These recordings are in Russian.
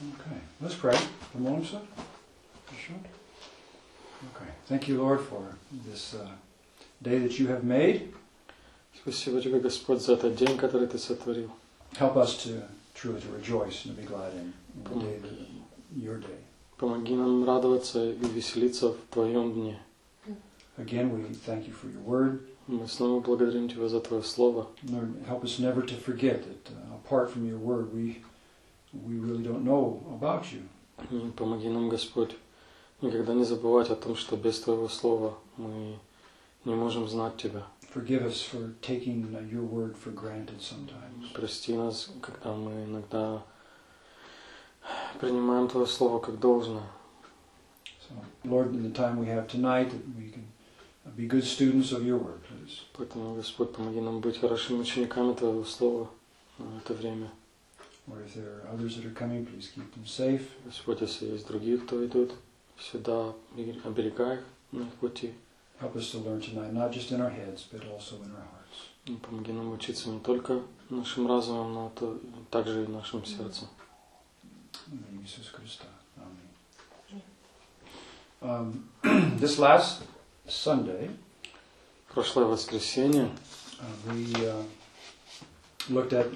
Okay, let's pray. Помолимся. Хорошо? Okay. Thank you, Lord, for this uh, day that you have made. Спасибо тебе, Господь, за этот день, который ты сотворил. Help us to truly to rejoice and to be glad in, in the day that, your day. Помоги нам радоваться и веселиться в Твоем дне. Again, we thank you for your word. Мы снова благодарим Тебя за Твое Слово. Lord, help us never to forget that uh, apart from your word, we we really don't know about you. И помоги нам, Господь, никогда не забывать о том, что без Твоего Слова мы не можем знать Тебя. Forgive us for taking uh, your word for granted sometimes. Прости нас, когда мы иногда принимаем Твое Слово как должное. So, Lord, in the time we have tonight, that we can be good students of your word, please. Поэтому, Господь, помоги нам быть хорошими учениками Твоего Слова в это время. Or if there are others that are coming, please keep them safe. Господь, если есть другие, кто идут сюда, оберегай их на их пути. Help us to learn tonight, not just in our heads, but also in our hearts. И помоги нам учиться не только нашим разумом, но то- также и нашим сердцем. Um, this last Sunday, Прошлое воскресенье uh, we uh, looked at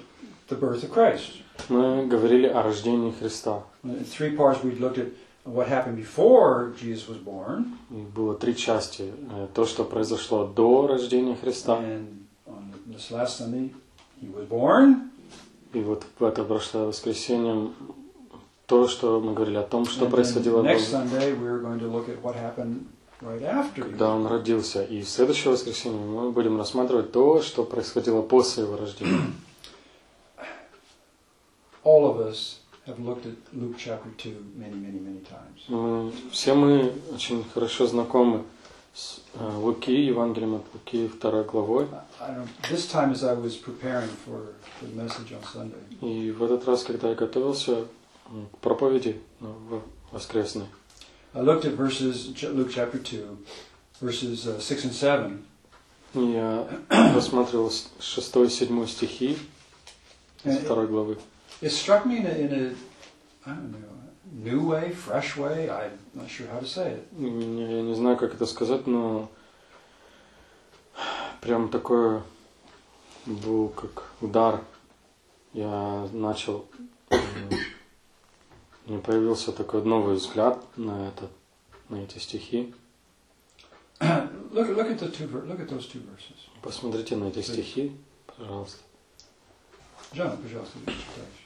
the birth of Christ. Мы говорили о рождении Христа. In three parts, we looked at what happened before Jesus was born, было три части. Э, То, что произошло до рождения Христа. and on this last Sunday, he was born. И вот в это прошлое воскресенье то, что мы говорили о том, что and происходило next до- Sunday, we're going to look at what happened right after. he когда он родился. И в следующее воскресенье мы будем рассматривать то, что происходило после его рождения. All of us have looked at Luke chapter 2 many, many, many times. Мы- Все мы очень хорошо знакомы с э, Луки, Евангелием от Луки, второй главой. This time, as I was preparing for the message on Sunday, И в этот раз, когда я готовился к проповеди ну, в- воскресной, I looked at verses, Luke chapter 2, verses uh, 6 and 7, и я рассматривал 6 и 7 стихи из And второй главы. It struck me in a, in a, I don't know, new way, fresh way. I'm not sure how to say it. Меня- Я не знаю, как это сказать, но прям такое был как удар. Я начал, м, у меня появился такой новый взгляд на это, на эти стихи. look, look at the two, look at those two verses. Посмотрите на эти стихи, пожалуйста. John, пожалуйста, читаешь.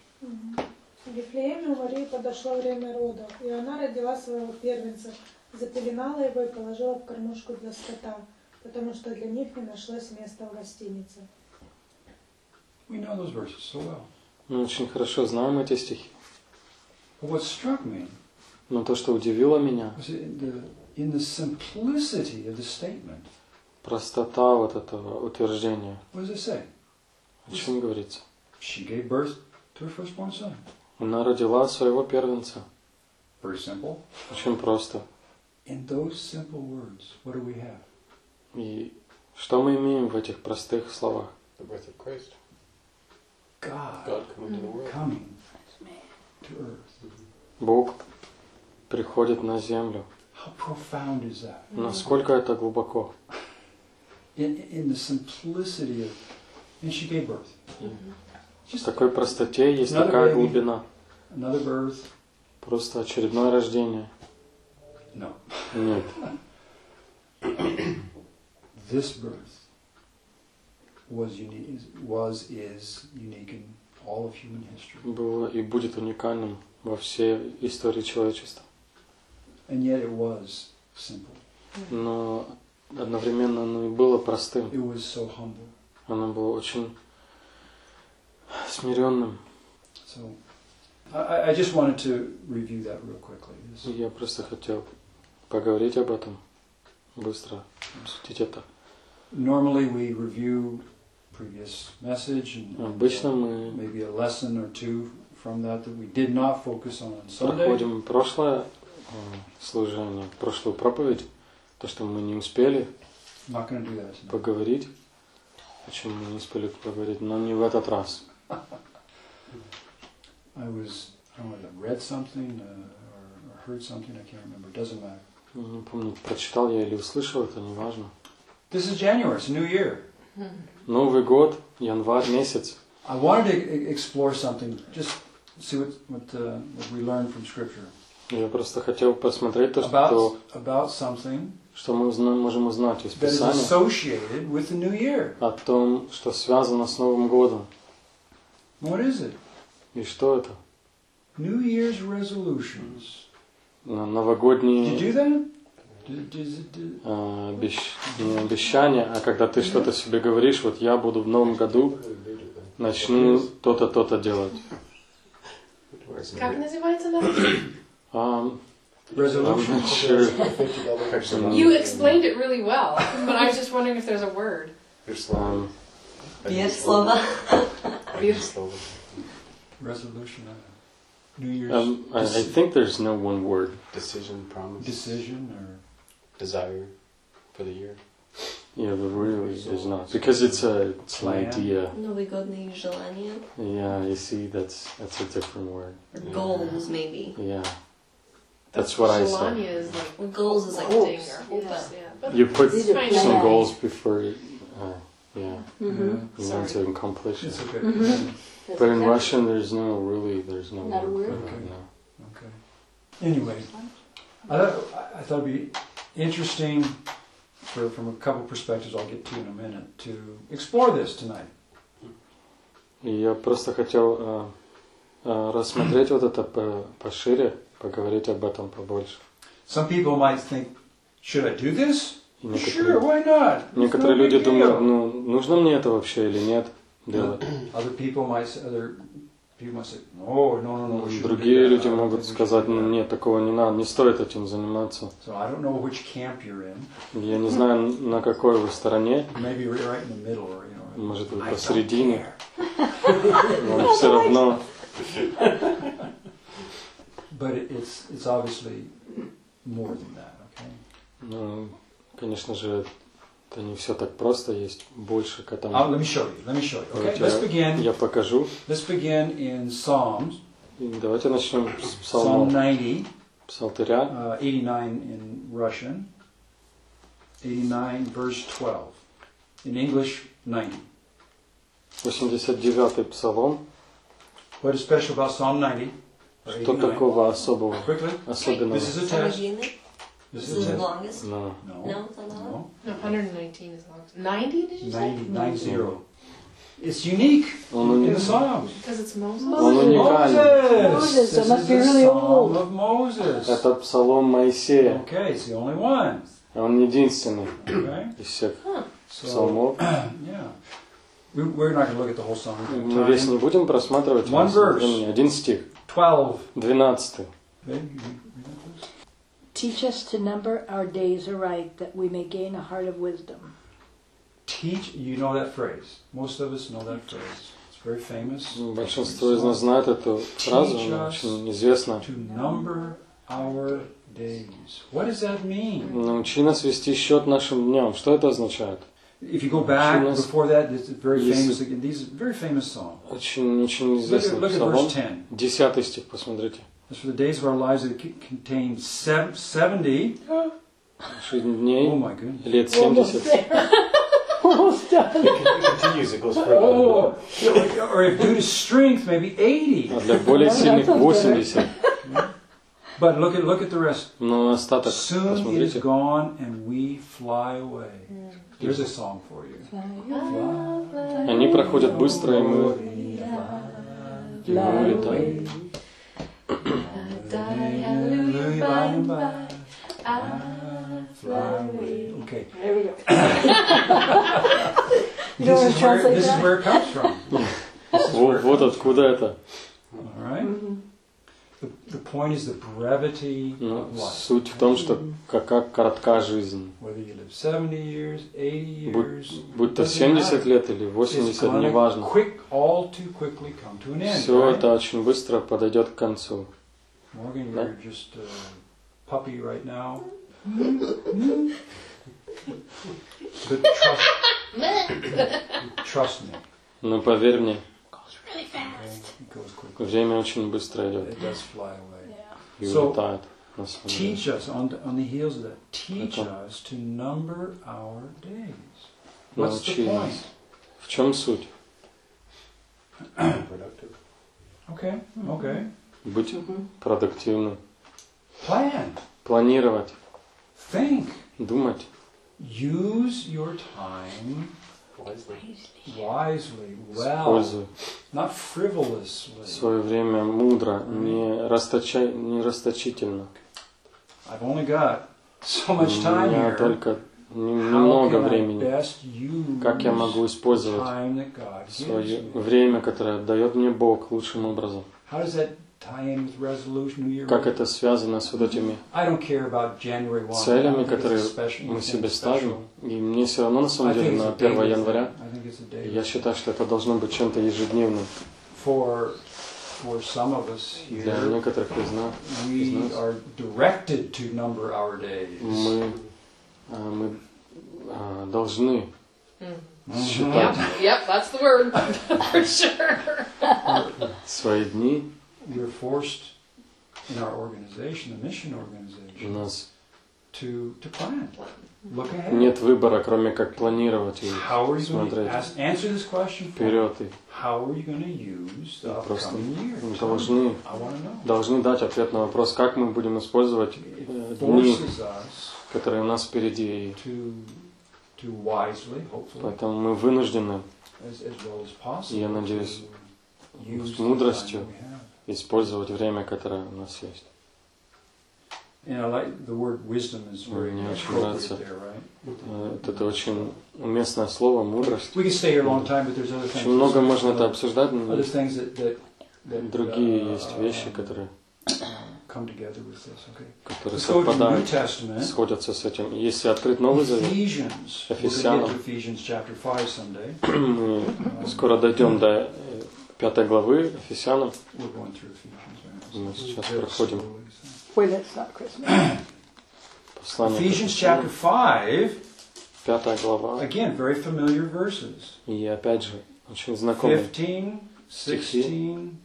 Вифлееме у Марии подошло время родов, и она родила своего первенца, запеленала его и положила в кормушку для скота, потому что для них не нашлось места в гостинице. We know those verses so well. Мы очень хорошо знаем эти стихи. But what struck me Но то, что удивило меня, was in the, in the simplicity of the statement. простота вот этого утверждения. What does it say? О чем говорится? She gave birth Она родила своего первенца. Very simple. Очень просто. In those simple words, what do we have? И что мы имеем в этих простых словах? The birth of Christ. God, God coming to the world. coming to earth. Бог приходит на землю. How profound is that? Насколько это глубоко? In, in the simplicity of, and she gave birth. В такой простоте есть такая глубина. Another birth? Просто очередное рождение. No. Нет. This birth was unique. Was is unique in all of human history, Было и будет уникальным во всей истории человечества. and yet it was simple. Но одновременно оно и было простым. It was so humble. Оно было очень смиренным. So, I, I just wanted to review that real quickly. Я просто хотел поговорить об этом быстро, обсудить это. Normally, we review previous message and Обычно мы maybe a lesson or two from that that we did not focus on on Sunday. проходим прошлое э, служение, прошлую проповедь, то, что мы не успели поговорить, о чем мы не успели поговорить, но не в этот раз. I was I don't know, whether I read something uh, or, or heard something, I can't remember, doesn't matter. Не помню, прочитал я или услышал, это не важно. This is January, it's a new year. Новый год, январь месяц. I wanted to e- explore something, just see what, what, uh, what we learned from Scripture. Я просто хотел посмотреть то, About, что, about something что мы узна- можем узнать из Писания associated with the new year. о том, что связано с Новым годом. What is it? И что это? New Year's resolutions. На- Did you Новогодние do that? Э, обещ- не обещания, а когда ты что-то себе говоришь, вот я буду в Новом году, начну то-то, то-то делать. Как называется на А, I'm resolutions? not sure. You explained it really well, but I was just wondering if there's a word. Um, Есть слово. Resolution. uh, New Year's um, I, I think there's no one word. Decision, promise, decision or desire for the year. Yeah, but really is not because it's a it's an Plan. idea. Новогодние желания. Yeah, you see, that's that's a different word. Or goals, maybe. Yeah, that's what I say. Shalanya is like Well, goals is like hoping hopes. or hopes, yeah. But You put These are some plans. goals before, it, uh, yeah, Mhm. you want to accomplish It's it. okay. Mhm. But in Russian, there's no really, there's no Not a word. word? for it, no. Okay. Anyway, I thought, I thought it'd be interesting for, from a couple perspectives I'll get to in a minute to explore this tonight. И я просто хотел э, э, рассмотреть вот это по- пошире, поговорить об этом побольше. Some people might think, should I do this? И Sure, некоторые, why not? Некоторые люди думают, ну, нужно мне это вообще или нет делать. Other people might say, other people might say, no, no, no, no. we shouldn't do Другие люди могут сказать, ну that." нет, такого не надо, не стоит этим заниматься. So I don't know which camp you're in. Я не знаю, на какой вы стороне, Maybe you're right in the middle, or you know. Может, вы посередине. но все равно But it- it's it's obviously more than that. Okay. Ну, конечно же, это не все так просто, есть больше к Uh, этому. let me show you. Let me show you. Okay. Let's begin. я покажу. Let's begin in Psalms. И давайте начнем с Psalm псалмов. 90, Псалтыря, uh, 89 in Russian. 89 verse 12. In English, 90. 89-й псалом. What is special about Psalm 90? or Что 89? такого особого, Quickly. особенного? This is a test. This This is is a the test. longest. No. No. No, it's not. No. no, 119 is long. 90 did you say? 90, 90. It's unique Он, in the Psalms. Because it's Moses. он уникален. Moses. Moses, This it must is be the really Psalm old. of Moses. Это псалом Моисея. Okay, it's the only one. Он единственный Okay, из всех so псалмов. yeah, we, we're not going to look at the whole psalm. We've Мы весь не time. будем просматривать. One у нас verse. времени. Один стих. Twelve. Двенадцатый. Babe, you that? Teach us to number our days aright, that we may gain a heart of wisdom. Teach. You know that phrase. Most of us know that phrase. It's very famous. Большинство из нас знает эту фразу, она очень известна. To number our days. What does that mean? Научи нас вести счет нашим дням. Что это означает? If you go back Учи нас- before that, it's very Если- famous. Again, these are very famous songs. Очень, очень Look at, известный look at псалом. verse 10. Десятый стих, посмотрите. As for the days of our lives that c- contain sev- 70, Шесть oh дней, my goodness. лет Almost 70. there. Almost done. It continues, it goes further. Oh, or if due to strength, maybe 80. А для более сильных 80. But look at look at the rest. Но остаток, Soon it is посмотрите. gone and we fly away. There's a song for you. Они проходят быстро, и мы Fly улетаем. By and by, I fly away. Okay. There we go. This is where this is where it comes from. Вот, вот откуда это. from. All right. The, the point is the brevity Ну, of life. суть в том, что какая коротка жизнь. Whether you live 70 years, 80 Будь, то doesn't 70 matter. лет или It's 80, gonna неважно. quick, all too quickly come to an end. Все right? это очень быстро подойдет к концу. Morgan, Да. you're just a puppy right now. but trust, trust me. Но поверь мне, really Okay? fast. It goes quickly. Время очень быстро идет It does fly away. Yeah. и So, улетает. Teach us on the, on the heels of that. Teach Это- us to number our days. What's the point? В чем суть? Productive. Okay, okay. Быть продуктивным. Plan. Планировать. Think. Думать. Use your time Wisely. wisely, well, Используй not frivolously. свое время мудро, не, расточай, не расточительно. I've only got so much У time меня here. только не- How немного времени. best use Как я могу использовать time that God gives свое время, которое дает мне Бог лучшим образом? How does that Как это связано с вот этими I don't care about January 1. целями, I think it's a которые мы it's себе ставим? И мне все равно на самом I think деле it's на a 1 daily января thing. I think it's a daily я считаю, что это должно быть чем-то ежедневным. Для некоторых из нас мы, а, мы а, должны Mhm. считать свои дни. We're forced in our organization, the mission organization, нас to to plan. Look ahead. нет выбора, кроме как планировать и How are you going to смотреть ask, answer this question? for вперед. И How are you going to use the Просто upcoming year? мы должны, I want to know. должны дать ответ на вопрос, как мы будем использовать It э, дни, forces us которые у нас впереди. И to to wisely, hopefully, поэтому мы вынуждены as, as well as possible, Я надеюсь, to use с the мудростью time we have. Использовать время, которое у нас есть. And I like the word wisdom is very Мне очень нравится. Э, Это очень уместное слово, мудрость. We can stay here a long time, but there's other things. Очень много можно это обсуждать, но другие uh, есть вещи, которые, которые совпадают, сходятся с этим. Если открыть Новый Завет, Ефесянам. get to Ephesians chapter 5 someday. мы скоро дойдем до э, пятой главы Ефесянам. We're going through Ephesians. right? Мы сейчас проходим. Послание Ephesians chapter Ефесянам, 5, пятая глава. again, very familiar verses. И опять же, очень знакомый. 15, 16,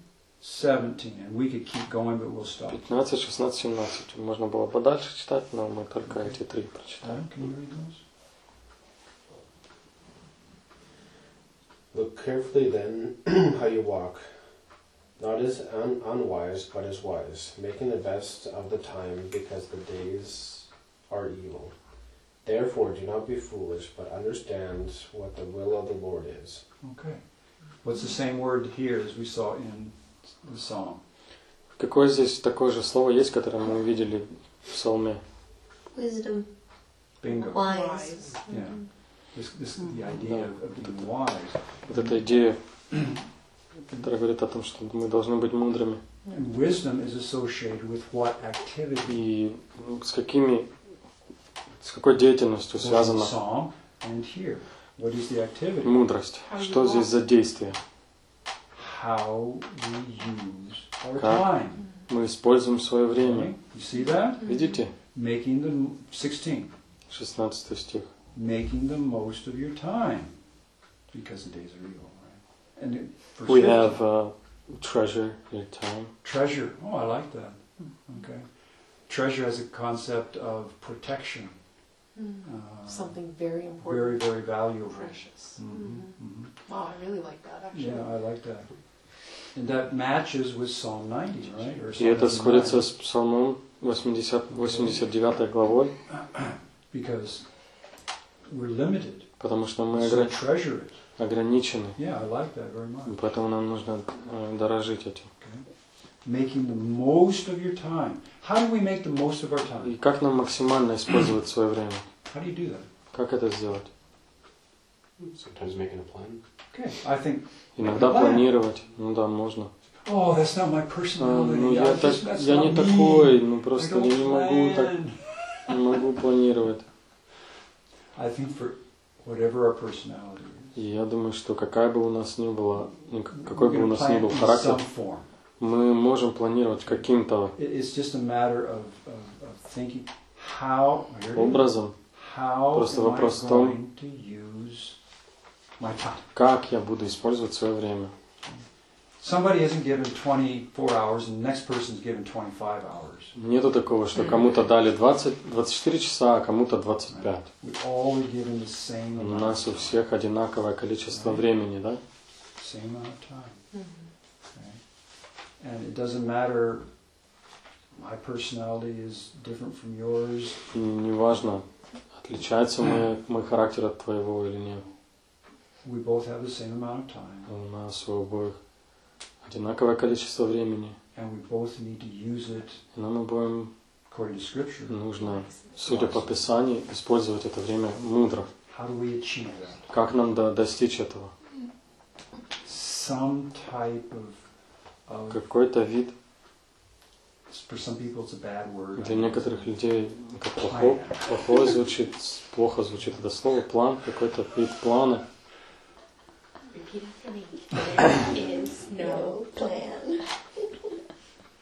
17. And we could keep going, but we'll stop. 15, 16, 17. Можно было подальше читать, но мы только эти три прочитаем. Can you read those? Look carefully then how you walk, not as un- unwise, but as wise, making the best of the time, because the days are evil. Therefore, do not be foolish, but understand what the will of the Lord is. Okay. What's the same word here as we saw in the psalm? Какое здесь такое же слово есть, которое мы увидели в псалме? Wisdom. Bingo. Wise. Yeah. This, this, the idea of, of being wise. Вот эта идея, которая говорит о том, что мы должны быть мудрыми. And wisdom is associated with what activity? И ну, с какими, с какой деятельностью связана psalm and here. What is the activity? мудрость? Что здесь за действие? How we use our Как? time. Мы используем свое время. Okay? You see that? Видите? Making the 16. 16 стих. Making the most of your time, because the days are evil, right? And it, verse We 15, have uh, treasure your time. treasure. Oh, I like that. Okay. Treasure has a concept of protection. Uh, Something very very, important, very valuable. precious. Mhm, mhm. Wow, I really like that actually. Yeah, I like that. And that matches with Psalm 90, right? Or И это 79. сходится с Псалмом 80, 89 главой, Because we're limited. потому что мы So огра- treasure it. ограничены. Yeah, I like that very much. И поэтому нам нужно э, дорожить этим. Making the most of your time. How do we make the most of our И time? как нам максимально использовать свое время? How do you do that? Как это сделать? Sometimes making a plan. Okay, I think, Иногда планировать. Ну да, можно. oh, that's not my А, personality. ну I я, так, я не такой, ну I просто я не могу так, не могу планировать. I think for whatever our personality is, И я думаю, что какая бы у нас ни была, ну, к- какой бы у нас plan ни был in характер, some form. мы можем планировать каким-то It- It's just a matter of, of, of thinking how, here it is. образом, how Просто am I вопрос в том, going to use my time. как я буду использовать свое время. Somebody isn't given 24 hours and the next person's given 25 hours. Нету такого, что кому-то дали 20, 24 часа, а кому-то 25. We all are given the same У amount, нас у всех одинаковое количество времени, да? same amount of time. Okay? And it doesn't matter, my personality is different from yours. Неважно, отличается мой, мой характер от твоего или нет. We both have the same amount of time. У нас у обоих одинаковое количество времени. И нам обоим Scripture. нужно, судя по Писанию, использовать это время мудро. Как нам до- достичь этого? Какой-то вид для некоторых людей как плохо, плохое звучит, плохо звучит это слово, план, какой-то вид плана. Repeat after me. There is no plan.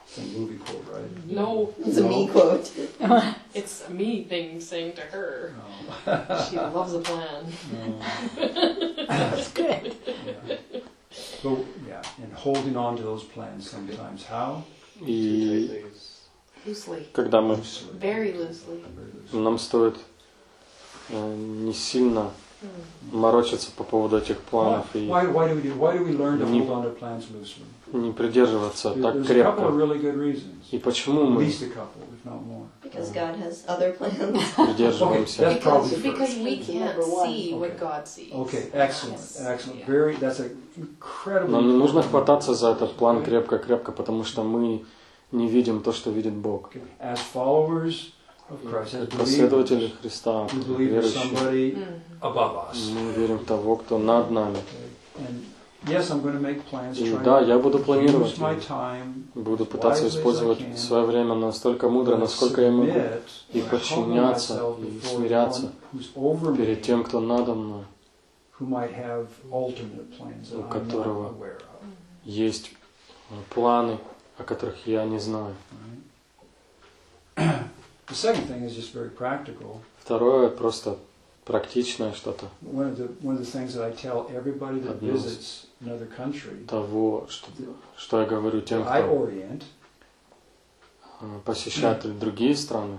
It's a movie quote, right? No, It's a me quote. it's a me thing saying to her. No. She loves a plan. no. That's good. Yeah. But, yeah, and holding on to those plans sometimes. How? И Loosely. когда мы, Very loosely. нам стоит э, не сильно морочиться по поводу этих планов и Не- придерживаться There- так There's a couple of крепко. really good reasons. И почему At мы least a couple, if not more. Because God has other plans. придерживаемся? That's probably Because, because we That's can't number one. see what Okay. God sees. Okay, excellent, Yes. excellent. Yeah. Very. That's an incredibly. Нам не нужно хвататься за этот план крепко-крепко, потому что мы не видим то, что видит Бог. As followers Последователи Христа, we как believe there's верующие, somebody above us. мы верим в того, кто над нами. Okay. And yes, I'm going to make plans. И да, to я буду планировать, use my time буду пытаться использовать can, свое время настолько мудро, насколько я могу, submit и подчиняться, и before смиряться one who's over me, перед тем, кто надо мной. who might have alternate plans that у I'm которого not aware of. Есть э, планы, о которых я не знаю. The second thing is just very practical. Второе просто практичное что-то One of the one of the things that I tell everybody that Одно visits another country, того, что, что я говорю тем, that I кто orient. э, посещает другие страны.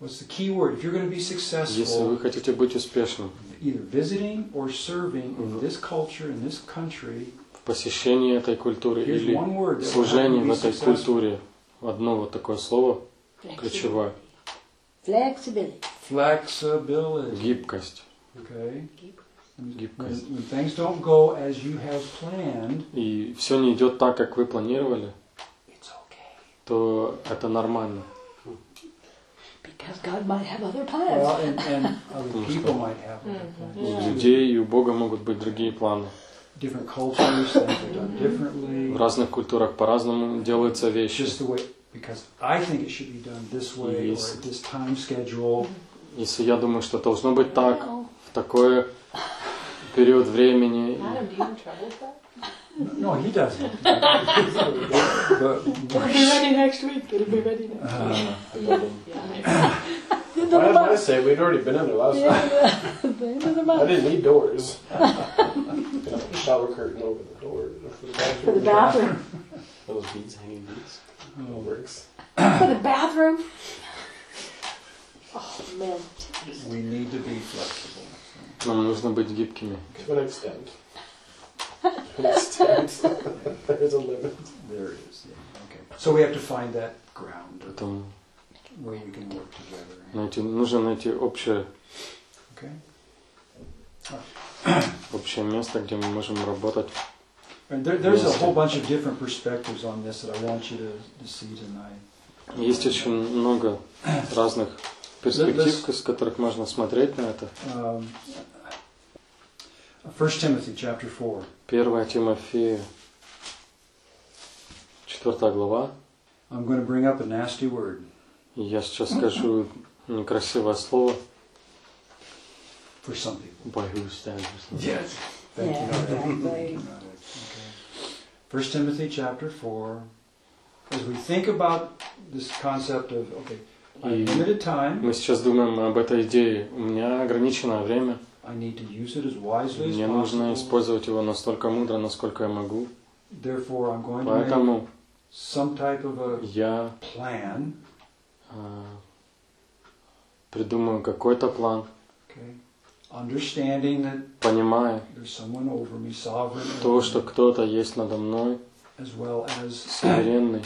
What's the key word? If you're going to be Если вы successful, хотите быть успешным either visiting or serving in Mhm. this culture, in this country, в посещении этой культуры или служении в этой successful. культуре, одно вот такое слово ключевое Flexibility. Flexibility. гибкость. Okay. When, Гибкость. when things don't go as you have planned, И все не идет так, как вы планировали, it's okay. то это нормально. Because God might have other plans. Well, and, and other people might have other У plans. too. людей и у Бога могут быть другие планы. Different cultures, things are done differently. В разных культурах по-разному делаются вещи. Just the way, because I think it should be done this way or Yes. at this time schedule. Если я думаю, что должно быть так, в такой период времени, Adam, do you have trouble with that? No, he doesn't. but, ready next week. It'll be ready next uh, Yeah. Why did I say we'd already been in there last night? The end of the I month. didn't need doors. Got a shower curtain over the door for the bathroom. For the bathroom. Those beads, hanging beads. It works. For the bathroom. Oh, man. we need to be flexible. Нам нужно быть гибкими. To an extent. To an extent. There's a limit. There it is. Yeah. Okay. So we have to find that ground Поэтому where we can work together. найти, нужно найти общее, Okay. общее место, где мы можем работать. And there, there's a Yes. whole bunch of different perspectives on this that I want you to, to see tonight. Есть очень много разных перспектив, с которых можно смотреть на это. Um, 1 Timothy chapter 4. 1 Тимофея, 4 глава. I'm going to bring up a nasty word. Я сейчас скажу некрасивое слово. For some people. By whose standards? Yes. Thank Yeah, you. Exactly. Not it. Okay. 1 Timothy chapter 4. As we think about this concept of, okay, I have limited time, мы сейчас думаем об этой идее. У меня ограниченное время. I need to use it as wisely as Мне нужно использовать его настолько мудро, насколько я могу. Therefore, I'm going to make Поэтому some type of a я plan. а, придумаю какой-то план, Okay. Understanding that понимая there's someone over me, sovereign, то, что кто-то есть надо мной, as well as суверенный,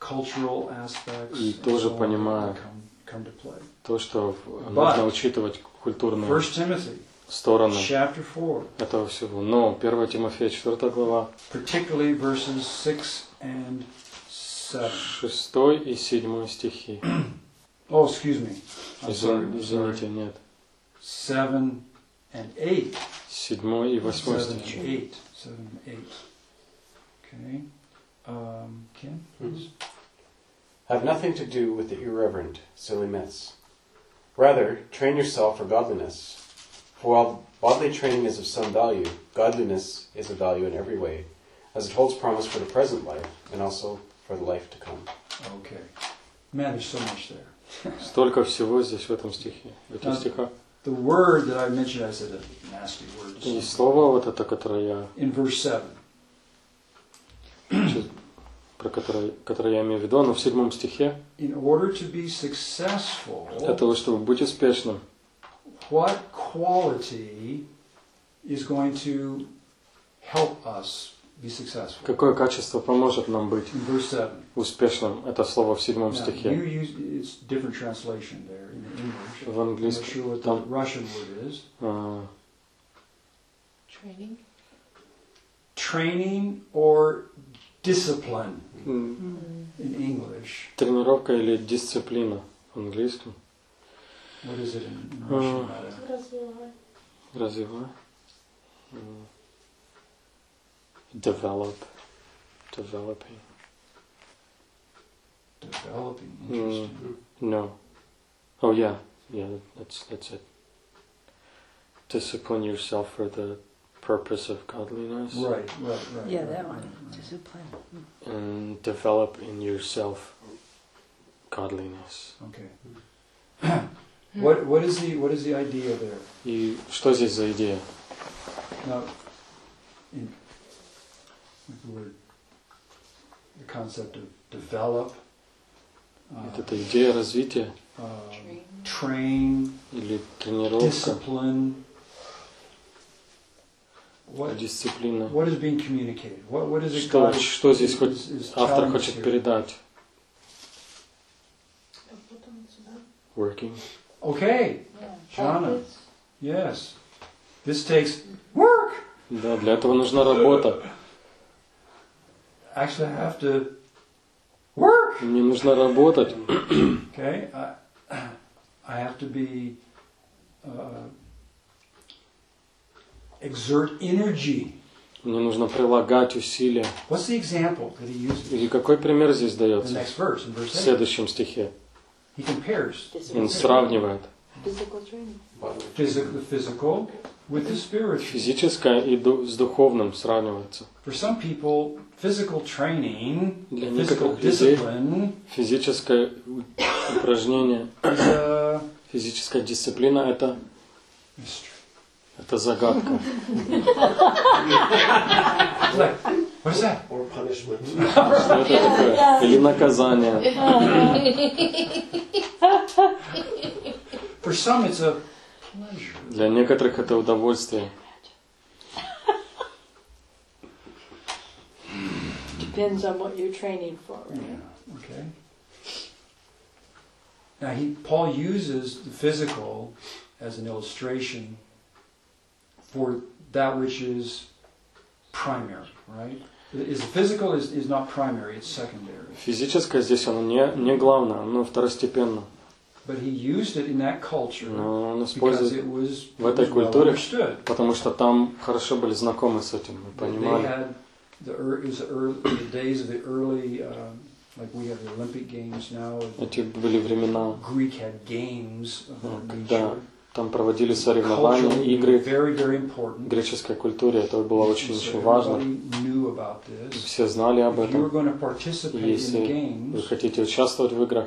cultural aspects. И тоже play. то, что нужно учитывать культурную сторону этого всего. Но 1 Тимофея 4 глава, particularly verses six and seven. 6 и 7 стихи. Oh. Извините, нет. Seven and eight. 7 и 8 Seven and стихи. eight. Seven and eight. Okay. Um, Ken, please. Have nothing to do with the irreverent, silly myths. Rather, train yourself for godliness. For while bodily training is of some value, godliness is of value in every way, as it holds promise for the present life and also for the life to come. Okay. Man, there's so much there. Столько всего здесь в этом стихе, в этих Да. стихах. The word that I mentioned, I said a nasty word. И слово вот это, которое я, In verse 7. чё- про которое, которое я имею в виду, оно в седьмом стихе. In order to be successful, Для того, чтобы быть успешным, what quality is going to help us? Какое качество поможет нам быть In verse 7. успешным, это слово в седьмом стихе. use, it's different translation there in the English. В I'm not английском sure what the там Russian word is. а, Training. Training or discipline in English. тренировка или дисциплина в английском. What is it in, Uh, Russian? Развивай. Развивай. М, Develop. Developing. Developing. Mm. Interesting. No. Oh yeah, yeah. That's that's it. Discipline yourself for the purpose of godliness, Right, right, right. Yeah, right, that right, one. right. Discipline. and develop in yourself godliness. Okay. what what is the what is the idea there? И что здесь за идея? Now, in like the word, the concept of develop, uh, Вот эта идея развития uh, Train. или тренировка, discipline. What дисциплина. what is being communicated? What what is it Что, God что здесь is- хоть is- is автор хочет here? передать? Working. Okay, Yeah. Jana. yes. This takes work. Да, для этого нужна работа. Actually, I have to work. Мне нужно работать. Okay, I, I have to be uh, exert energy. Мне нужно прилагать усилия. What's the example that he uses? И какой пример здесь The дается? next verse, in verse В 8. следующем стихе. He compares Он сравнивает Physical physical, физическое и с духовным сравнивается. For some people, physical training, Для physical некоторых людей discipline физическое упражнение, физическая дисциплина это, mystery. это загадка. It's like, what is that? or punishment. Что это такое? Или наказание. For some, it's a. Для некоторых это удовольствие. Depends on what you're training for, right? Yeah, okay. Now, he, Paul uses the physical as an illustration for that which is primary, right? Is the physical is, is not primary, it's secondary. Физическое здесь оно не, не главное, оно второстепенно. But he used it in that culture Но он because использует, it was, в it этой was well культуре, understood. потому что там хорошо были знакомы с этим, и They понимали. had the, ear- it was the, early, the days of the early, um, like we have the Olympic Games now. Эти были времена, Greek had games of Ну, that когда nature. там проводили соревнования, Culturally, игры. very, very important. Греческой культуре это было очень, So важно. everybody knew about И this. Все знали об If you were этом. going to participate in the Если вы games, хотите участвовать в играх,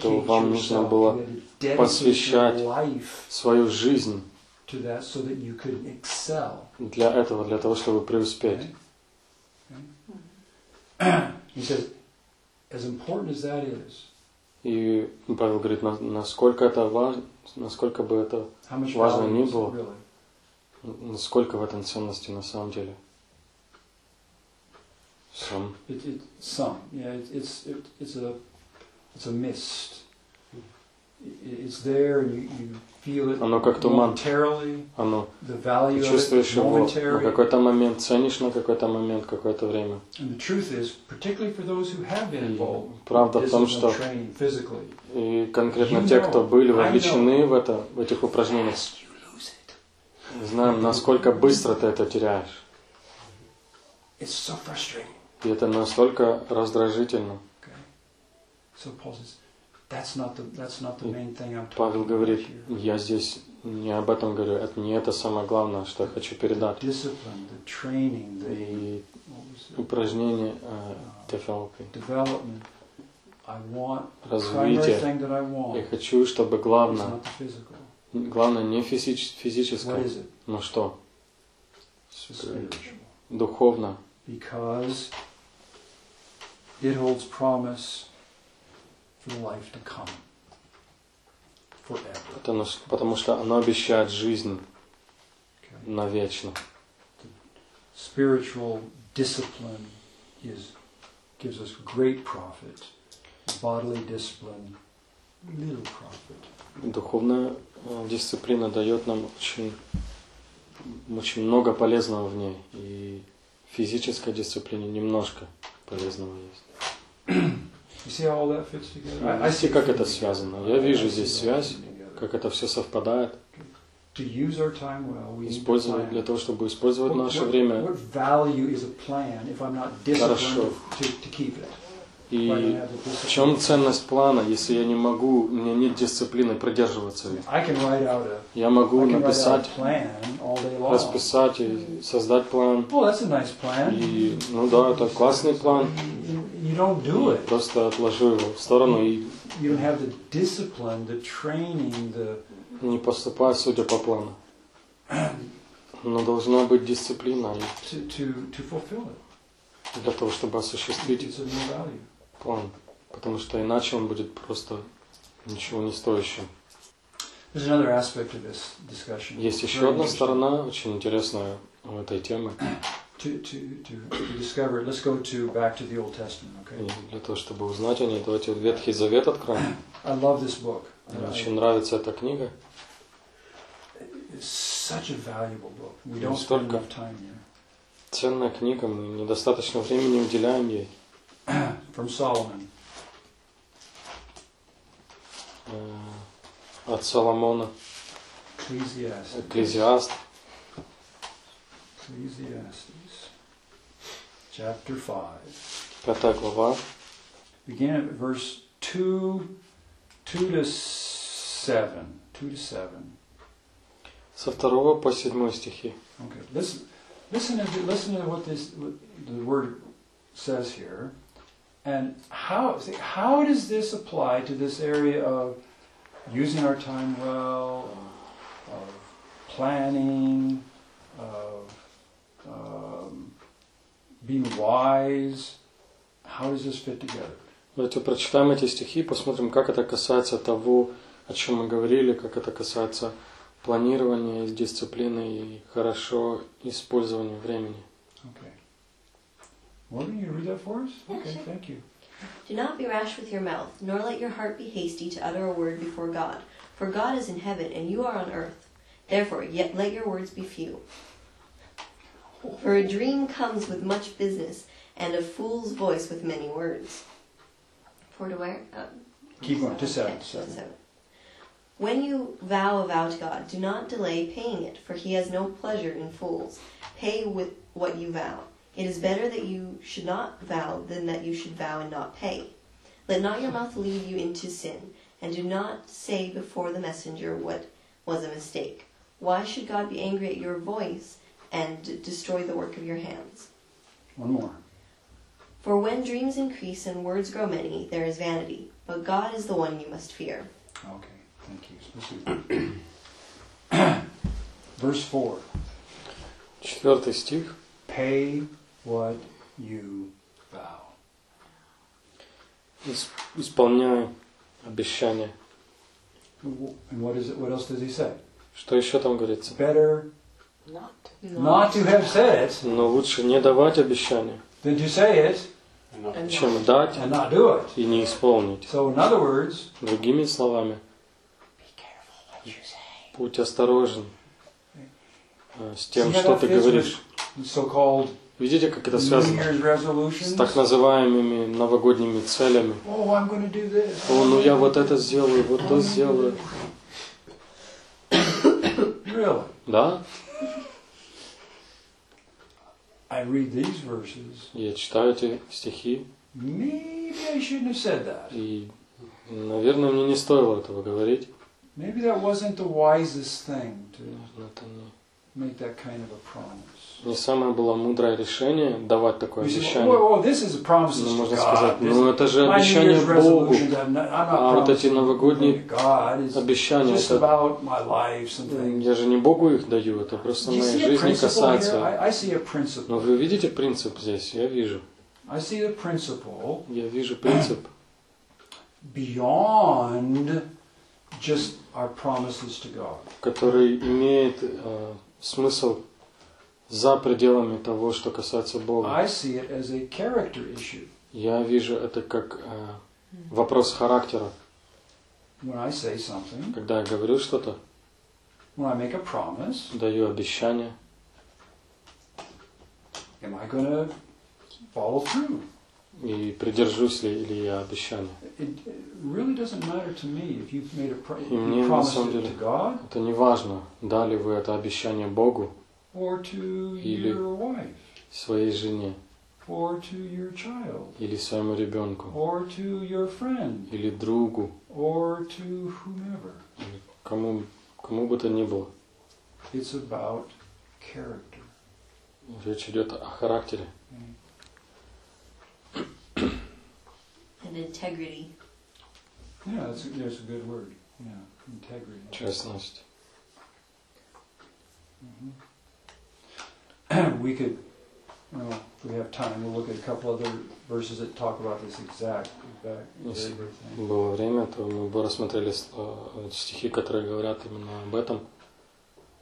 то вам нужно было you had to dedicate посвящать свою жизнь to to that so that you could excel. Для этого, для того, чтобы преуспеть. И Павел говорит, на- насколько это важно, насколько бы это, Важно it было. насколько в этом ценности на самом деле. Сам. It, it, some, yeah, it, it's it, it's a it's a mist. It, it's there, and you, you feel it Оно как туман. momentarily. Оно The value ты of it чувствуешь его на какой-то момент, ценишь на какой-то момент, какое-то время. And the truth is, particularly for those who have been involved, правда в том, что и конкретно You те, кто были вовлечены в это, в этих упражнениях, знаем, насколько быстро ты это теряешь. И это настолько раздражительно. Павел говорит, я здесь не об этом говорю, это не это самое главное, что я хочу передать. Discipline, the training, the И упражнение э, Uh, developing. Развитие. Я хочу, чтобы главное, главное не физич- физическое, но что? Духовно. Because it holds promise for the life to come. Forever. Потому, потому что оно обещает жизнь навечно. Spiritual discipline is gives us great profit. Bodily discipline, little profit. Духовная э, дисциплина дает нам очень, очень много полезного в ней. И в физической дисциплине немножко полезного есть. Видите, как это связано? Я вижу здесь связь, как это все совпадает. To use our time well, we need to Использовать для того, чтобы использовать наше время. Хорошо. И в чем ценность плана, если я не могу, у меня нет дисциплины придерживаться a, Я могу написать, расписать и создать план. И, ну да, это классный план. It. Просто отложу его в сторону и не поступаю, судя по плану. Но должна быть дисциплина и для того, чтобы осуществить План. Потому что иначе он будет просто ничего не стоящим. Есть еще одна сторона, очень интересная у этой темы. To, to, to, to discover it, let's go to back to the Old Testament, okay? И для того, чтобы узнать о ней, давайте Ветхий Завет откроем. I love this book. Мне I- очень нравится эта книга. Such a valuable book. We don't spend столько. enough time here. Ценная книга, мы недостаточно времени уделяем ей. From Solomon. Э, От Соломона, Ecclesiastes. Экклезиаст, Ecclesiastes. Chapter 5. пятая глава, Begin at verse 2, 2 to 7. 2 to 7. со второго по седьмой стихи. Okay, listen, listen, to, listen to what this what the word says here, And how see, how does this apply to this area of using our time well, of planning, of um, being wise? How does this fit together? Давайте прочитаем эти стихи, посмотрим, как это касается того, о чем мы говорили, как это касается планирования, и дисциплины и хорошо использования времени. Okay. Morgan, you read that for us? Yeah, okay, sure. thank you. Do not be rash with your mouth, nor let your heart be hasty to utter a word before God. For God is in heaven, and you are on earth. Therefore, yet let your words be few. For a dream comes with much business, and a fool's voice with many words. For to where? Um, Keep going to seven. okay, to seven. seven. When you vow a vow to God, do not delay paying it, for he has no pleasure in fools. Pay with what you vow. It is better that you should not vow than that you should vow and not pay. Let not your mouth lead you into sin, and do not say before the messenger what was a mistake. Why should God be angry at your voice and d- destroy the work of your hands? One more. For when dreams increase and words grow many, there is vanity. But God is the one you must fear. Okay, thank you. Спасибо. Verse 4 Четвертый стих. Pay what you vow. Ис- Исполняй обещание. And what, is it, what else does he say? Что еще там говорится? Better Not. not to have said it Но лучше не давать обещания, than to say it And not- And чем дать and not do it. и не исполнить. So, in other words, Другими словами, будь осторожен э, с тем, что ты говоришь. so-called Видите, как это связано с так называемыми новогодними целями? Oh. О, ну я вот это сделаю, вот то сделаю. Really? Да? I read these verses. Я читаю эти стихи, Maybe I shouldn't have said that. и, наверное, мне не стоило этого говорить. Maybe that wasn't the wisest thing to make that kind of a promise. Не самое было мудрое решение давать такое обещание. Ну, можно сказать, ну это же обещание Богу. А вот эти новогодние Обещания, это я же не Богу их даю, это просто моей жизни касается. Но вы видите принцип здесь? Я вижу. Я вижу принцип beyond just our promises to God. который имеет э, смысл за пределами того, что касается Бога. Я вижу это как э, вопрос характера. Когда я говорю что-то, даю обещание, и придержусь ли или я обещание. It, it really doesn't matter to me if you've made a pro- И мне на самом деле Это не важно, дали вы это обещание Богу, Или- your wife своей жене, or to your child или своему ребенку, or to your friend или другу, or to whomever. кому, кому бы то ни было. It's about character. Речь идет о характере. And integrity. Yeah, that's a, that's a good word. Yeah, integrity. Честность. Mhm. we could, well, if we have time, we'll look at a couple other verses that talk about this exact, exact Yes. very thing. Было время, то мы бы рассмотрели э, стихи, которые говорят именно об этом.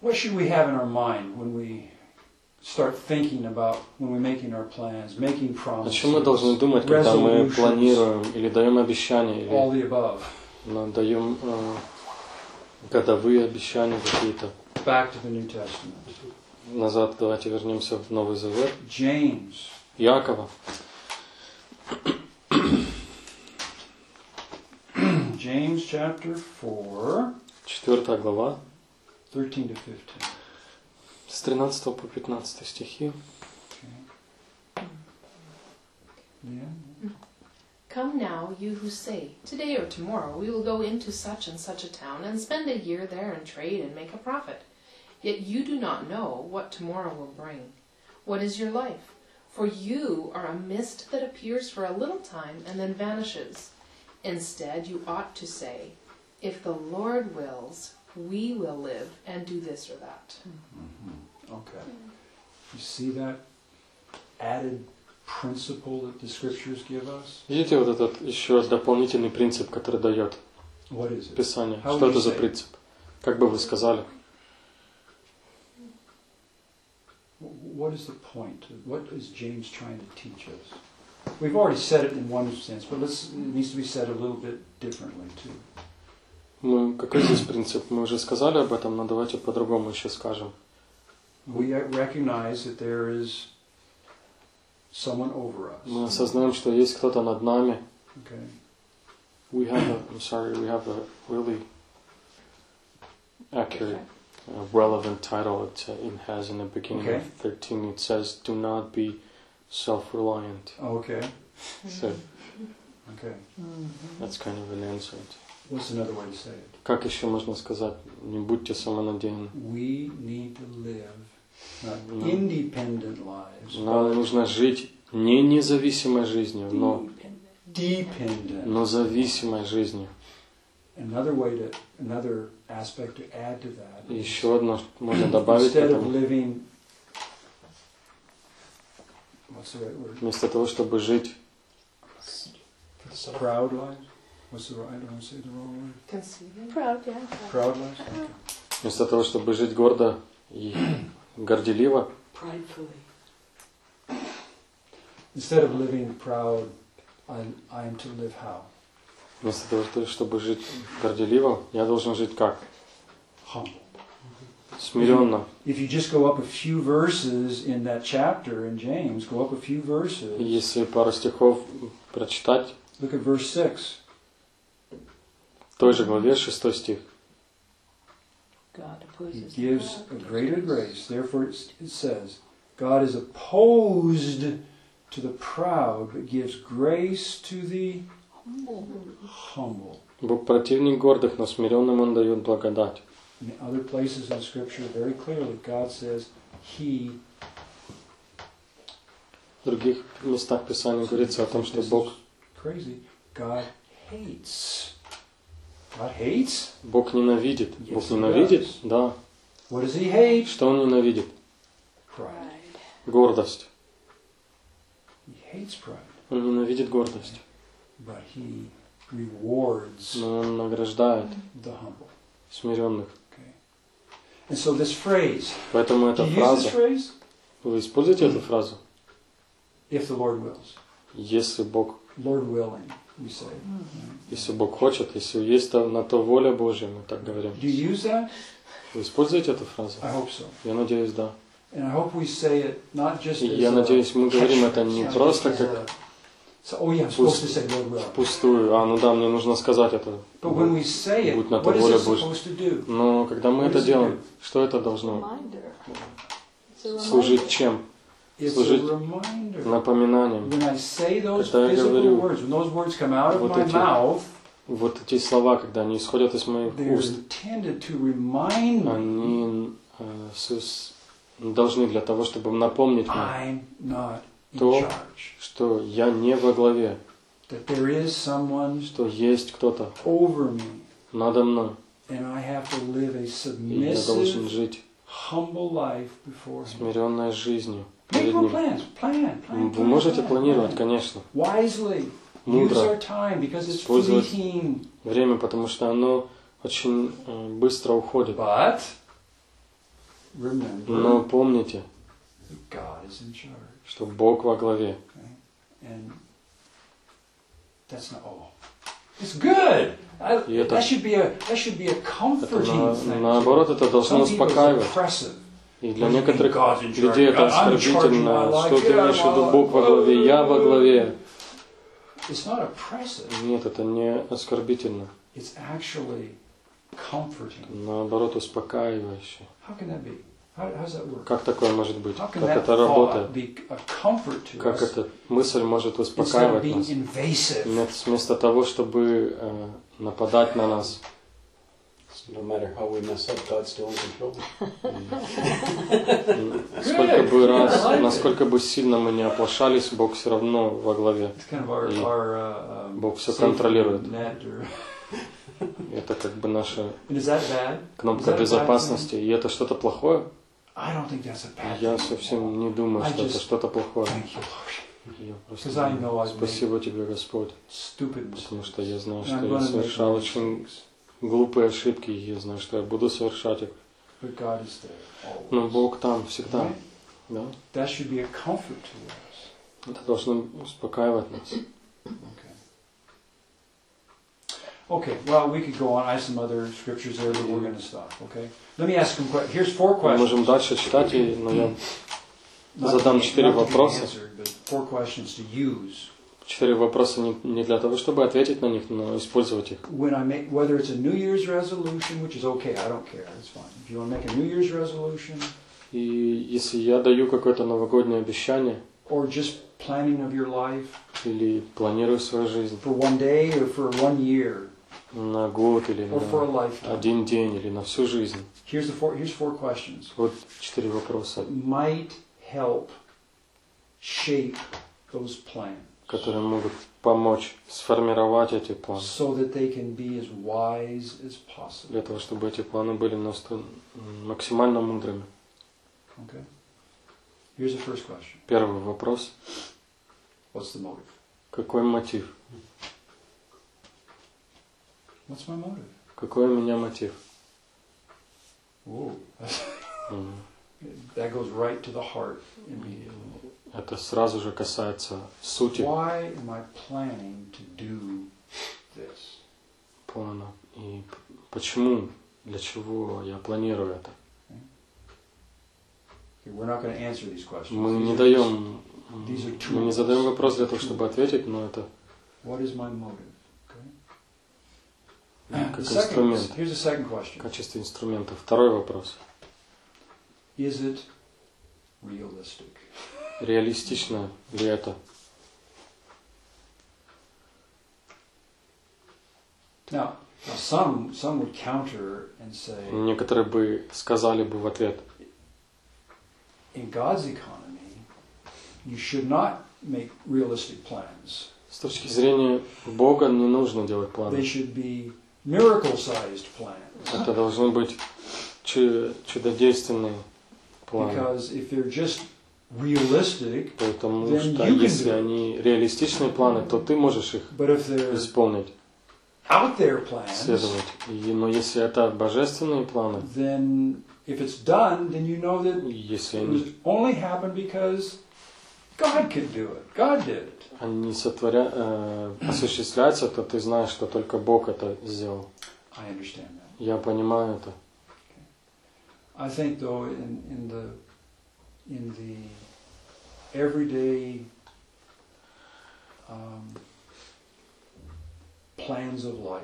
What should we have in our mind when we start thinking about, when we're making our plans, making О promises, чем мы должны думать, когда мы resolutions, планируем или даем обещания, или all the above? ну, даем э, годовые обещания какие-то. Back to the New Testament. Назад давайте вернемся в Новый Завет. James, Якова, James chapter 4, 4 глава, 13 to 15. с 13 по 15 стихи. Yeah. Come now, you who say, Today or tomorrow we will go into such and such a town and spend a year there and trade and make a profit. Yet you do not know what tomorrow will bring. What is your life? For you are a mist that appears for a little time and then vanishes. Instead, you ought to say, If the Lord wills, we will live and do this or that. Mhm. Okay. You see that added principle that the scriptures give us? Видите вот этот еще дополнительный принцип, который дает What is it? Писание? How Что would это you за say? принцип? Как бы вы сказали? What is the point? What is James trying to teach us? We've already said it in one sense, but let's, it needs to be said a little bit differently too. Мы, какой здесь принцип? Мы уже сказали об этом, но давайте по-другому еще скажем. We recognize that there is someone over Мы us. осознаем, что есть кто-то над нами. Okay. We have a, I'm sorry, we have a really accurate, uh, relevant title it, uh, it has in the beginning Okay. of 13. It says, do not be self-reliant. Okay. So Okay. that's kind of an answer. What's another way to say it? Как еще можно сказать? Не будьте самонадеянны. We need to live not No. independent lives, Нам but нужно жить не независимой жизнью, но, dependent. но зависимой жизнью. another way to, another aspect to add to that. И is еще одно можно добавить к Instead of этому. living, what's the right word? Вместо того, чтобы жить Proud life? What's the right, I don't want to say the wrong word. Conceiving. Proud, yeah. Proud life? Okay. Вместо того, чтобы жить гордо и горделиво, Pridefully. Instead of living proud, I, I am to live how? Вместо того, что- чтобы жить горделиво, я должен жить как? Humble. Смиренно. If you just go up a few verses in that chapter in James, go up a few И verses, если пару стихов прочитать, look at verse 6. в той же главе, шестой стих, God He opposes. gives a greater grace. Therefore, it says, God is opposed to the proud, but gives grace to the humble. Бог противник гордых, но смиренным Он дает благодать. In other places in Scripture, very clearly, God says He. В других местах Писания говорится о том, что Бог, crazy. God hates. God hates. Бог ненавидит. Yes, Бог ненавидит, да. What does He hate? Что Он ненавидит? Pride. Гордость. He hates pride, Он ненавидит гордость. But He rewards Но Он награждает the humble. смиренных. Okay. And so this phrase. Поэтому эта фраза, phrase? вы используете эту фразу? If the Lord wills. Если Бог, Lord willing, we say. если Бог хочет, если есть на то воля Божья, мы так говорим. Do you use that? Вы используете эту фразу? I hope so. Я надеюсь, да. And I hope we say it not just as я надеюсь, мы говорим это не просто как So, oh yeah, I'm supposed to пуст- say Lord will. пустую. А, ну да, мне нужно сказать это. But when we say it, Будь на то воля Божья. Но когда мы это делаем, что это должно служить чем? Служить. Напоминанием. Когда я говорю вот эти mouth, Вот эти слова, когда они исходят из моих уст, они э, сус- должны для того, чтобы напомнить мне, То- что я не во главе, что есть кто-то надо мной, и я должен жить смиренной жизнью Вы можете планировать, конечно, мудро. Использовать время, потому что оно очень э, быстро уходит. Но помните, что Бог во главе. И это- Это на- наоборот, это должно успокаивать. И для некоторых людей это оскорбительно. Что ты имеешь в виду? Бог во главе, я во главе. Нет, это не оскорбительно. Наоборот, успокаивающе. How can that be? How, how does that work? Как такое может быть? How can Как that это работает? thought be a comfort to Как us эта мысль может успокаивать нас? invasive? Вместо того, чтобы э, нападать на нас. Сколько бы раз, насколько бы сильно мы не оплошались, Бог все равно во главе. И uh, um, Бог safety контролирует. Это как бы наша кнопка безопасности. И это что-то плохое? Я совсем не думаю, что это что-то плохое. Я просто спасибо тебе, Господь, потому что я знаю, что я совершал очень глупые ошибки, и я знаю, что я буду совершать их. Но Бог там всегда, да? Это должно успокаивать нас. Okay. Well, we could go on. I have some other scriptures there, but we're going to stop, okay? Let me ask questions. Here's four Мы questions. можем дальше читать, и- но я Not задам to be- четыре not to be вопроса. answered, but four questions to use. четыре вопроса не, не для того, чтобы ответить на них, но использовать их. When I make, whether it's a New Year's resolution, which is okay, I don't care, it's fine. If you want to make a New Year's resolution, И если я даю какое-то новогоднее обещание or just planning of your life или планирую свою жизнь for one day or for one year на год или на один день или на всю жизнь, here's the four. Here's four questions вот четыре вопроса. might help shape those plans. которые могут помочь сформировать эти планы. so that they can be as wise as possible. Для того, чтобы эти планы были насто- м, максимально мудрыми. Okay? Here's the first question Первый вопрос. What's the motive? Какой мотив? What's my motive? Какой у меня мотив? Whoa. That goes right to the heart immediately. Это сразу же касается сути Why am I planning to do this? плана. И почему, для чего я планирую это? We're not going to answer these questions. Мы не даем, мы не задаем вопрос для того, чтобы ответить, но это What is my motive? Как инструмент, в качестве инструмента. Второй вопрос. Is it realistic? Реалистично ли это? Now, some some would counter and say, Некоторые бы сказали бы в ответ, in God's economy, you should not make realistic plans. с точки зрения Бога не нужно делать They планы. should be miracle-sized plans. Это должны быть чу- чудодейственные планы. Because if they're just realistic, Потому что если они реалистичные планы, то ты можешь их исполнить, out there plans, следовать. И- но если это божественные планы, then if it's done, then you know that если it они, only happened because God could do it. God did it. они сотворя, э, осуществляются, то ты знаешь, что только Бог это сделал. I understand that. Я понимаю это. I think though in, in the in the everyday um, plans of life,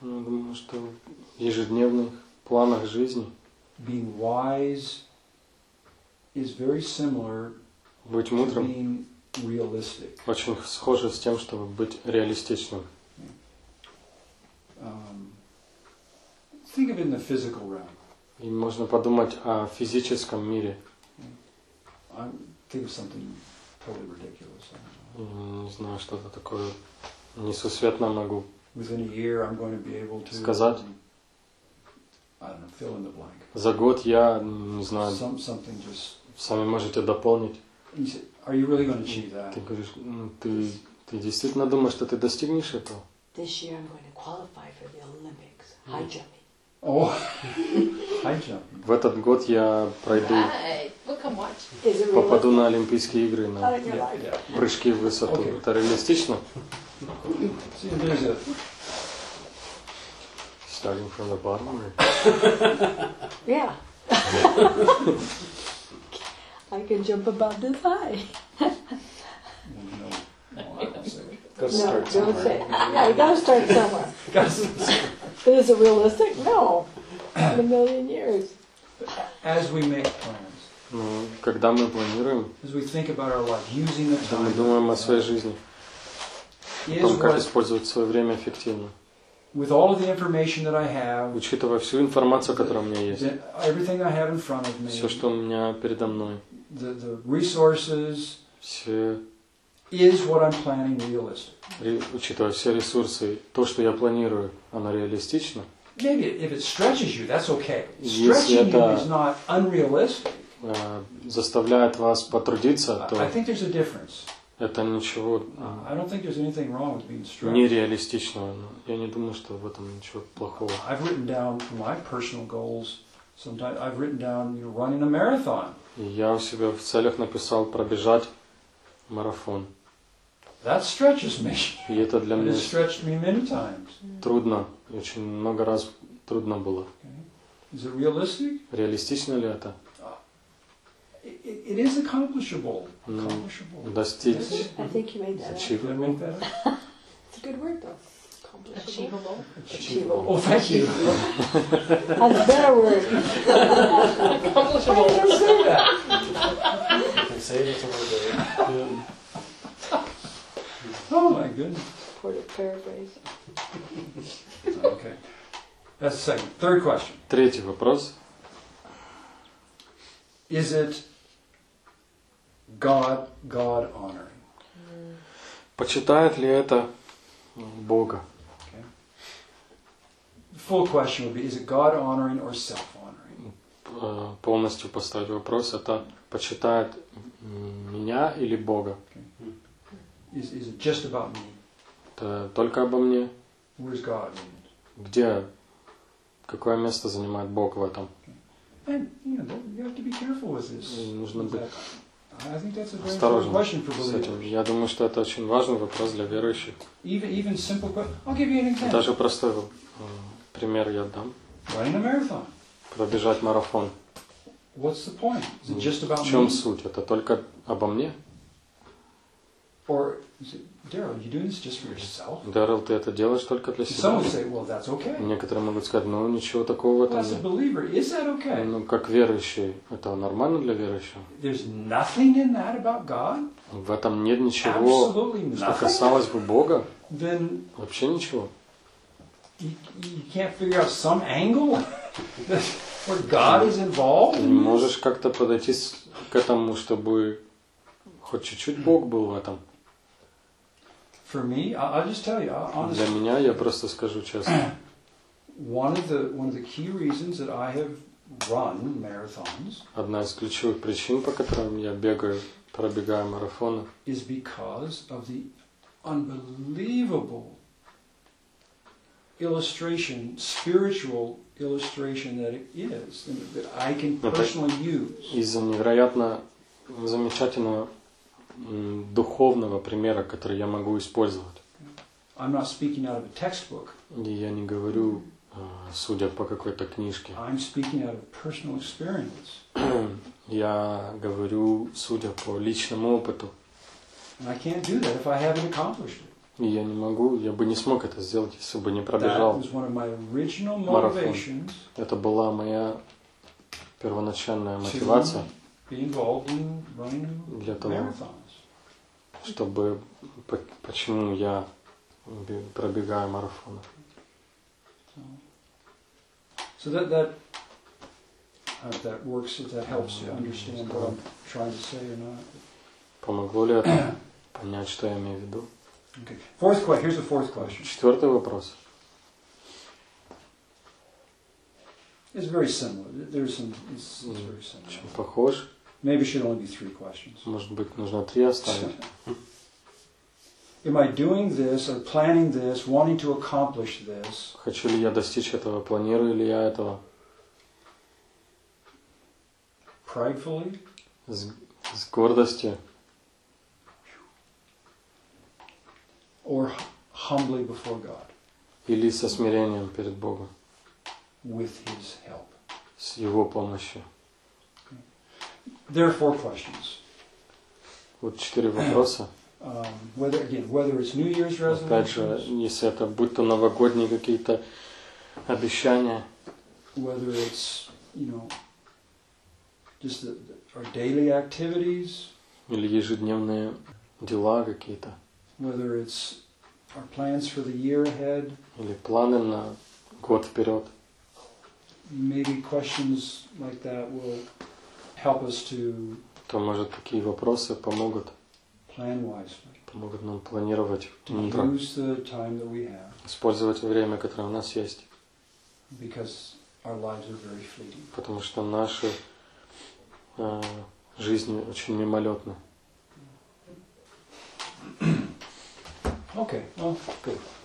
Ну, думаю, что в ежедневных планах жизни being wise is very similar быть мудрым очень схоже с тем, чтобы быть реалистичным. Um. И можно подумать о физическом мире. Не знаю, что-то такое несусветно могу. Сказать. За год я, не знаю, сами можете дополнить. You are you really going to achieve that? Ты говоришь, ну, ты, ты действительно думаешь, что ты достигнешь этого? This year I'm going to qualify for the Olympics, high jumping. Oh, high. В этот год я пройду, попаду на Олимпийские игры, на прыжки в высоту. Окей. Это реалистично? See, there's a Starting from the bottom? or- Yeah. I can jump about this high. no, no, I don't say. Go no, start don't somewhere. say. Yeah, you gotta start somewhere. But is it realistic? No. In a million years. As we make plans, Ну, когда мы планируем, as we think about our life, using the когда мы time, думаем о своей жизни, о is том, как what, использовать свое время эффективно, with all of the information that I have, учитывая всю информацию, которая у меня есть, the- everything I have in front of me, все, что у меня передо мной, the, the resources, все, is what I'm planning realistic. ре- учитывая все ресурсы, то, что я планирую, оно реалистично. Maybe if it stretches you, that's okay. Если Stretching you это- is not unrealistic. э, заставляет вас потрудиться, I I то think there's a difference. это ничего Uh, I don't think there's anything wrong with being э, stretched. нереалистичного. Но Я не думаю, что в этом ничего плохого. I've written down for my personal goals. Sometimes I've written down, you know, running a marathon. Я у себя в целях написал пробежать марафон. That stretches me. И это для меня me many times. трудно. Очень много раз трудно было. Is it realistic? Реалистично ли это? It, is accomplishable. Mm. Accomplishable. Достичь I think you made that achievable? It's a good word though. Achievable. Achievable. Oh, thank you. That's a better word. Accomplishable. I say that? You can say it a little bit. Oh my goodness. The paraphrase. Okay. That's the second. Third question. Третий вопрос. Is it God God honoring? Почитает ли это Бога? Full question would be is it God honoring or self honoring? Э, Полностью поставить вопрос, это почитает меня или Бога? Is, is it just about me? Это только обо мне? Where's God in it? Где, какое место занимает Бог в этом? And you know, you have to be careful with this. Mm, нужно быть Осторожно с этим. Я думаю, что это очень важный вопрос для верующих. Even even simple question. I'll give you an example. Даже простой э, пример я дам. Running a marathon. Пробежать марафон. What's the point? Is it just about В чем me? суть? Это только обо мне? Or is it, Daryl, you doing this just for yourself? Дэрил, ты это делаешь только для Some себя? would say, well, that's okay. Некоторые могут сказать, ну ничего такого в Well, этом as a нет. believer, is that okay? Ну, как верующий, это нормально для верующего? There's nothing in that about God? В этом нет ничего, Absolutely что nothing? касалось бы Бога? Then Вообще ничего. You, you can't figure out some angle where God is involved можешь как-то подойти к этому, чтобы хоть чуть-чуть Бог был в этом. For me, I'll just tell you, I- Для honestly, меня, я просто скажу честно, one of the one of the key reasons that I have run marathons одна из ключевых причин, по которым я бегаю, пробегаю марафоны, is because of the unbelievable illustration, spiritual illustration that it is, that I can personally use. из-за невероятно замечательного духовного примера, который я могу использовать. I'm not speaking out of a textbook. И я не говорю, э, судя по какой-то книжке. I'm speaking out of personal experience. Я говорю, судя по личному опыту. And I can't do that if I haven't accomplished it. И я не могу, я бы не смог это сделать, если бы не пробежал. Марафон. Это была моя первоначальная мотивация, Для того. чтобы по- почему я бе- пробегаю марафоны. So that that if that works, if that helps you understand what I'm trying to say or not. Помогло ли это понять, что я имею в виду? Okay. Fourth question. Here's the fourth question. Четвертый вопрос. It's very similar. There's some. It's, it's very similar. Чем похож? Maybe should only be three questions. Может быть, нужно три оставить. Am I doing this or planning this, wanting to accomplish this Хочу ли я достичь этого, планирую ли я этого pridefully с, с гордостью or humbly before God или со смирением перед Богом, with His help? с Его помощью? There are four questions. Вот четыре вопроса. Um, whether again, whether it's New Year's Опять же, если это будь то новогодние какие-то обещания, whether it's you know just the, the, our daily activities, или ежедневные дела какие-то, whether it's our plans for the year ahead, или планы на год вперед. maybe questions like that will help us to то, может, такие вопросы помогут, plan wisely, помогут нам планировать to мудро, use the time that we have, использовать время, которое у нас есть, because our lives are very fleeting. потому что наши э, жизни очень мимолетны. Okay, well, good.